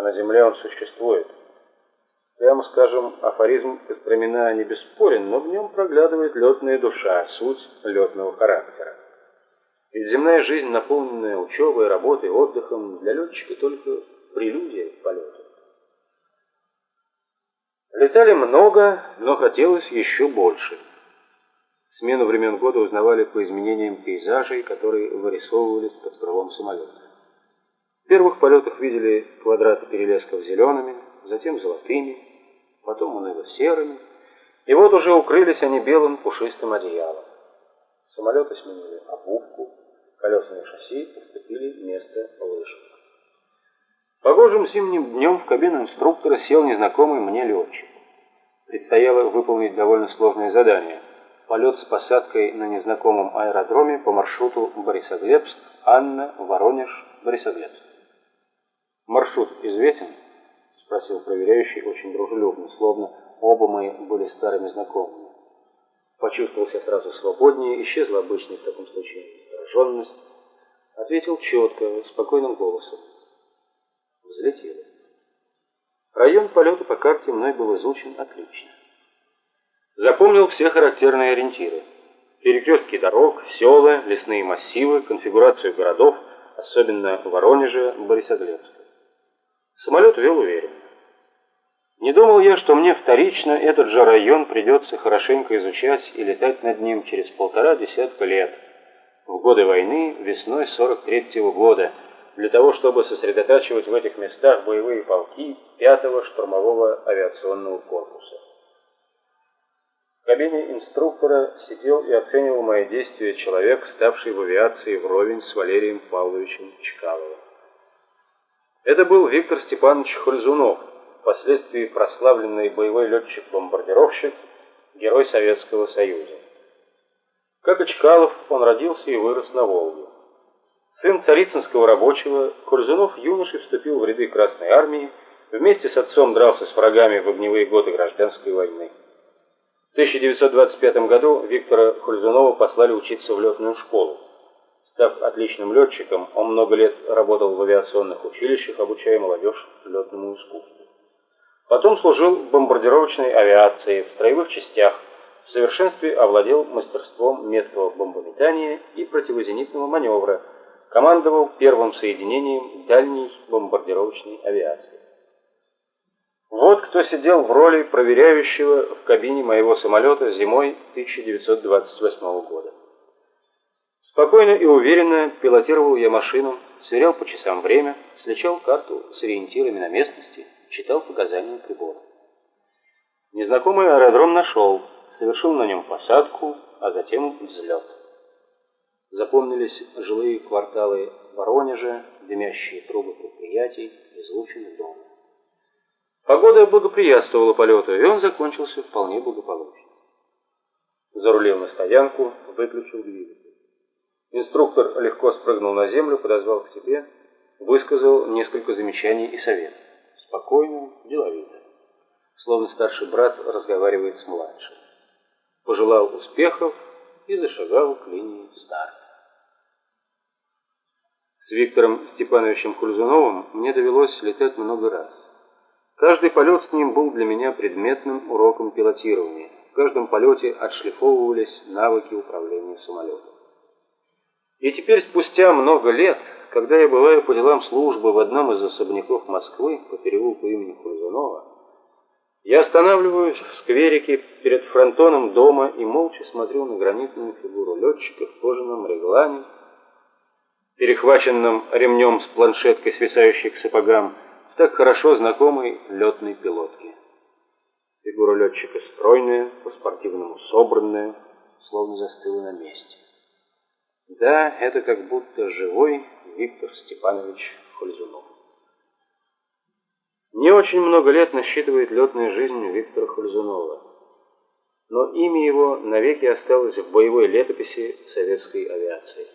а на земле он существует. Прямо скажем, афоризм Костромина не бесспорен, но в нем проглядывает летная душа, суть летного характера. Ведь земная жизнь, наполненная учебой, работой, отдыхом, для летчика только прелюдия к полету. Летали много, но хотелось еще больше. Смену времен года узнавали по изменениям пейзажей, которые вырисовывались под крылом самолета. Первых полетах видели квадраты перелесков зелеными, затем золотыми, потом уныло серыми, и вот уже укрылись они белым пушистым одеялом. Самолеты сменили обувку, колесные шасси уступили место лыжам. Погожим зимним днем в кабину инструктора сел незнакомый мне летчик. Предстояло выполнить довольно сложное задание – полет с посадкой на незнакомом аэродроме по маршруту Борисоглебск, Анна, Воронеж, Борисоглебск. «Маршрут известен?» – спросил проверяющий очень дружелюбно, словно оба мы были старыми знакомыми. Почувствовал себя сразу свободнее, исчезла обычная в таком случае настороженность. Ответил четко, спокойным голосом взлетели. Район полета по карте мной был изучен отлично. Запомнил все характерные ориентиры. Перекрестки дорог, села, лесные массивы, конфигурацию городов, особенно Воронежа, Борисоглебска. Самолет вел уверенно. Не думал я, что мне вторично этот же район придется хорошенько изучать и летать над ним через полтора десятка лет, в годы войны, весной 43-го года, для того, чтобы сосредотачивать в этих местах боевые полки 5-го штурмового авиационного корпуса. В кабине инструктора сидел и оценивал мои действия человек, ставший в авиации вровень с Валерием Павловичем Чкаловым. Это был Виктор Степанович Хользунов, впоследствии прославленный боевой летчик-бомбардировщик, герой Советского Союза. Как и Чкалов, он родился и вырос на Волге. Сын царицынского рабочего, Курзунов юношей вступил в ряды Красной Армии, вместе с отцом дрался с врагами в огневые годы гражданской войны. В 1925 году Виктора Хульзунова послали учиться в летную школу. Став отличным летчиком, он много лет работал в авиационных училищах, обучая молодежь летному искусству. Потом служил в бомбардировочной авиации, в строевых частях, в совершенстве овладел мастерством меткого бомбометания и противозенитного маневра – командовал первым соединением дальней бомбардировочной авиации. Вот кто сидел в роли проверяющего в кабине моего самолета зимой 1928 года. Спокойно и уверенно пилотировал я машину, сверял по часам время, сличал карту с ориентирами на местности, читал показания прибора. Незнакомый аэродром нашел, совершил на нем посадку, а затем взлет. Запомнились жилые кварталы Воронежа, дымящие трубы предприятий, излученный дом. Погода благоприятствовала полету, и он закончился вполне благополучно. Зарулил на стоянку, выключил двигатель. Инструктор легко спрыгнул на землю, подозвал к себе, высказал несколько замечаний и советов. Спокойно, деловито. Словно старший брат разговаривает с младшим. Пожелал успехов и зашагал к линии старта. С Виктором Степановичем Кульзуновым мне довелось летать много раз. Каждый полет с ним был для меня предметным уроком пилотирования. В каждом полете отшлифовывались навыки управления самолетом. И теперь, спустя много лет, когда я бываю по делам службы в одном из особняков Москвы по переулку имени Кульзунова, я останавливаюсь в скверике перед фронтоном дома и молча смотрю на гранитную фигуру летчика в кожаном реглане, перехваченном ремнем с планшеткой, свисающей к сапогам, в так хорошо знакомой летной пилотке. Фигура летчика стройная, по-спортивному собранная, словно застыла на месте. Да, это как будто живой Виктор Степанович Хользунов. Не очень много лет насчитывает летная жизнь Виктора Хользунова, но имя его навеки осталось в боевой летописи советской авиации.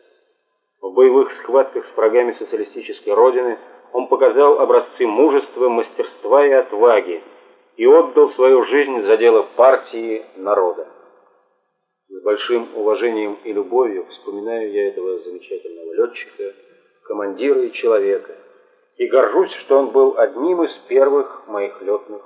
В боевых схватках с врагами социалистической родины он показал образцы мужества, мастерства и отваги и отдал свою жизнь за дело партии народа. С большим уважением и любовью вспоминаю я этого замечательного летчика, командира и человека, и горжусь, что он был одним из первых моих летных.